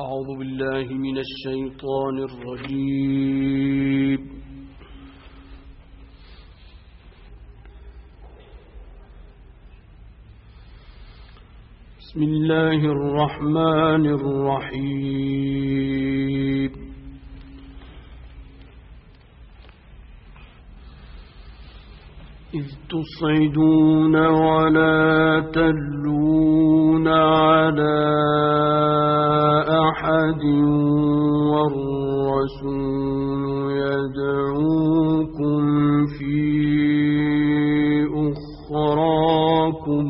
أعوذ بالله من الشيطان الرجيم. بسم الله الرحمن الرحيم. إذ تصعدون ولا تلون على أحد والرسول يدعوكم في أخراكم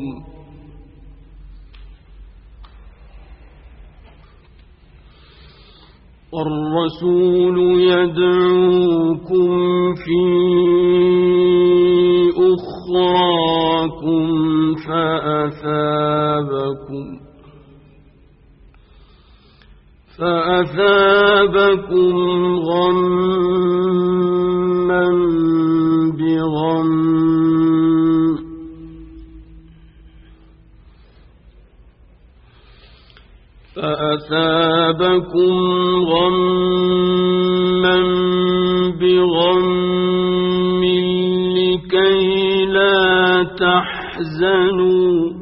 والرسول يدعوكم في فأثابكم غما بغم فأثابكم غما بغم لكي لا تحزنوا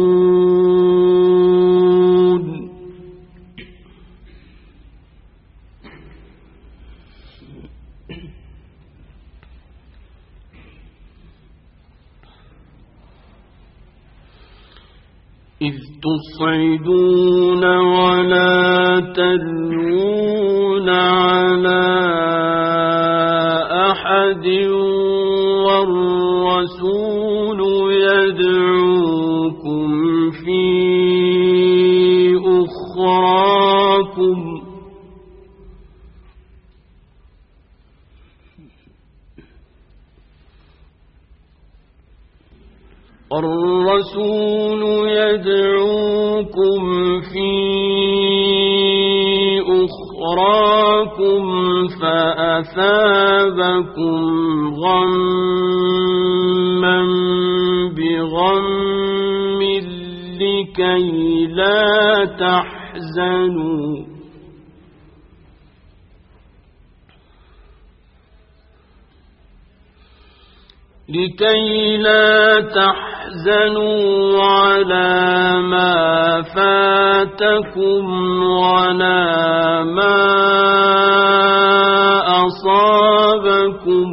إذ تصعدون ولا تلون على أحد والرسول يدعوكم في أخراكم الرسول يدعوكم في أخراكم فأثابكم غما بغم لكي لا تحزنوا. لكي لا تحزنوا. على ما فاتكم ولا ما أصابكم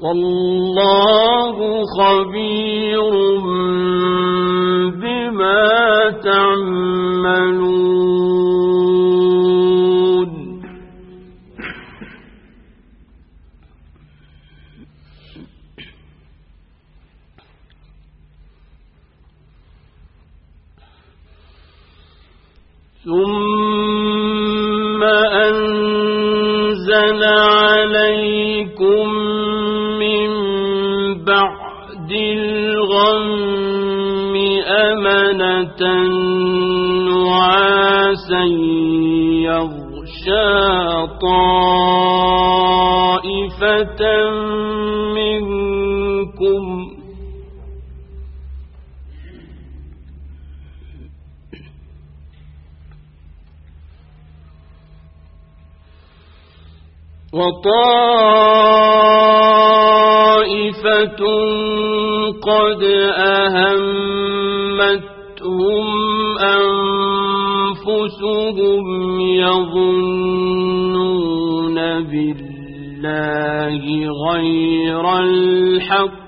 والله خبير بما تعملون من بعد الغم أمنة نعاسا يغشى طائفة منكم وطائفة قد أهمتهم أنفسهم يظنون بالله غير الحق.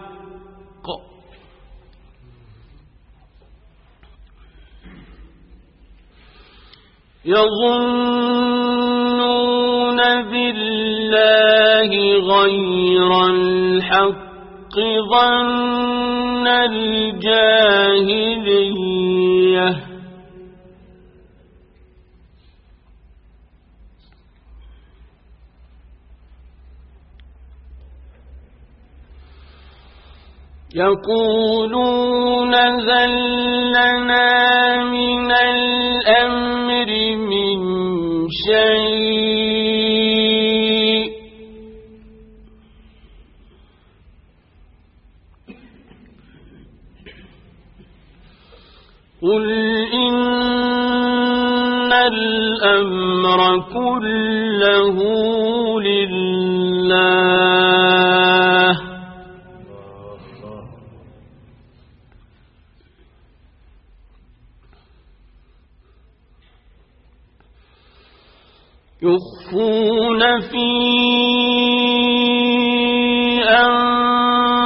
يظنون بالله الله غير الحق. ظن الجاهلية. يقولون هل قل إن الأمر كله لله يخفون في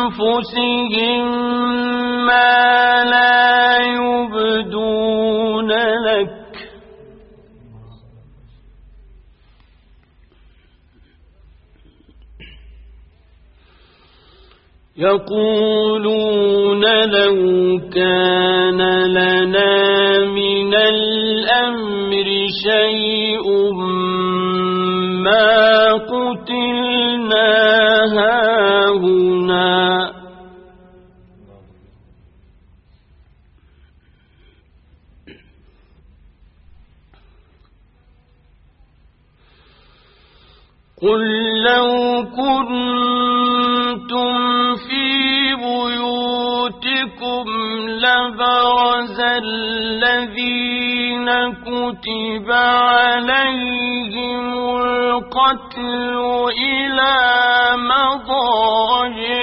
أنفسهم يقولون لو كان لنا من الأمر شيء ما قتلنا هاهنا. قل لو كنتم بيوتكم لبرز الذين كتب عليهم القتل إلى مضاجعهم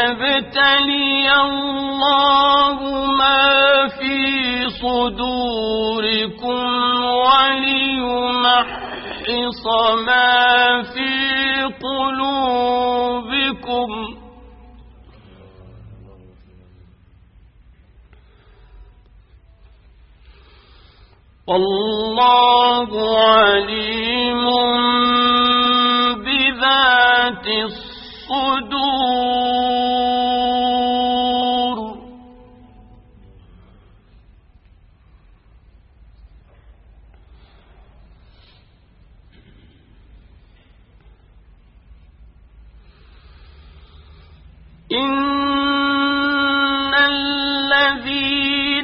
وليبتلي الله ما في صدوركم وليمحص ما في قلوبكم. والله عليم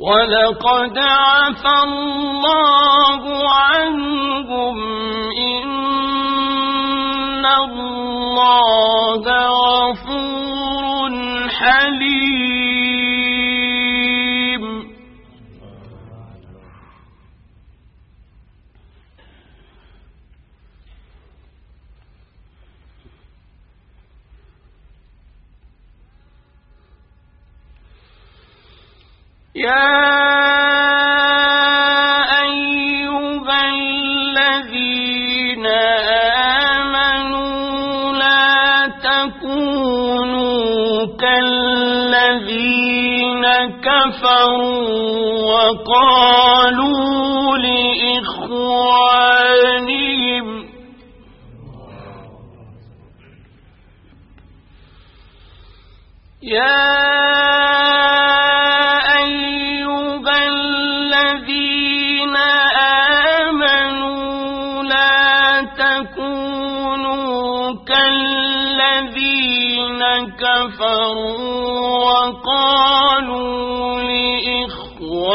ولقد عفى الله عنهم إن الله غفور حليم يا أيها الذين آمنوا لا تكونوا كالذين كفروا وقالوا لإخوانهم يا كفروا وقالوا لإخوانهم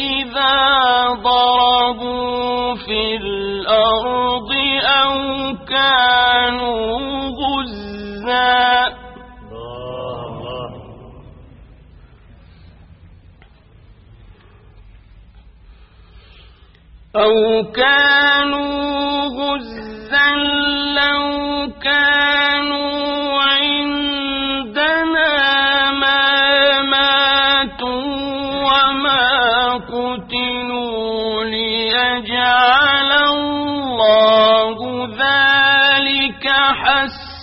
إذا ضربوا في الأرض أو كانوا غزا. أو كانوا غزا لو كانوا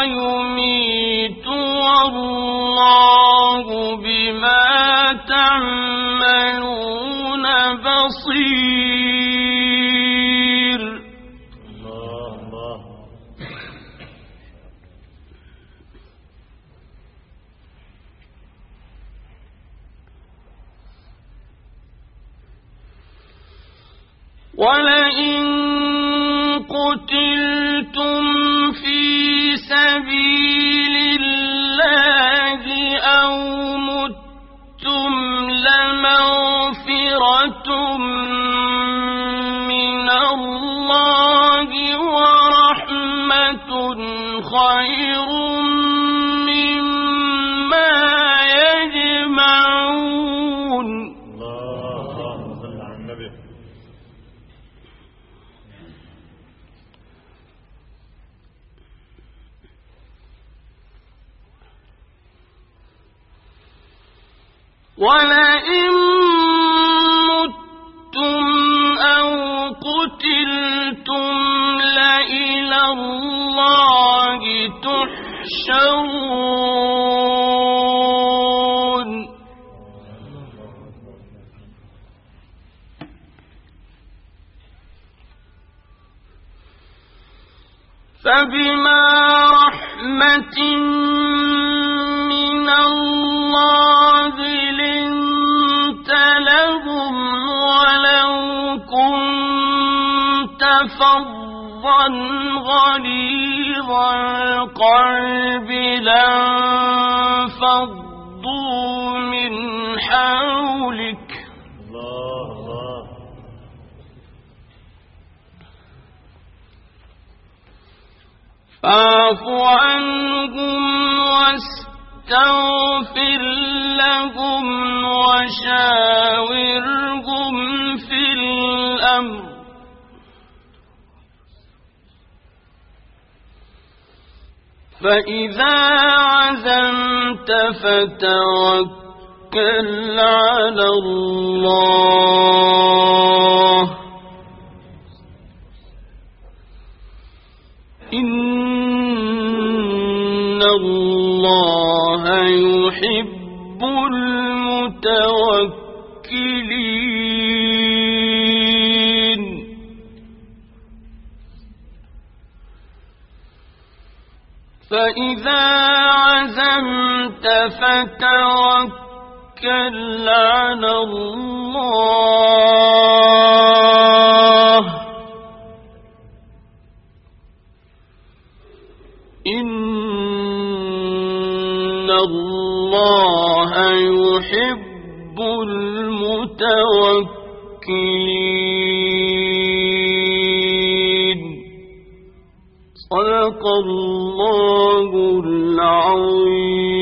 ويميت والله بما تعملون بصير. ولئن قتلتم سبيل الله أو متم لمغفرة من الله ورحمة خير تحشرون فبما رحمة من الله لنت لهم ولو كنت فظا غليظ القلب لانفضوا من حولك. فاعف عنهم واستغفر لهم وشاورهم فإذا عزمت فتوكل على الله إن الله يحب المتوكلين فتوكل على الله. إن الله يحب المتوكلين. صدق الله العظيم.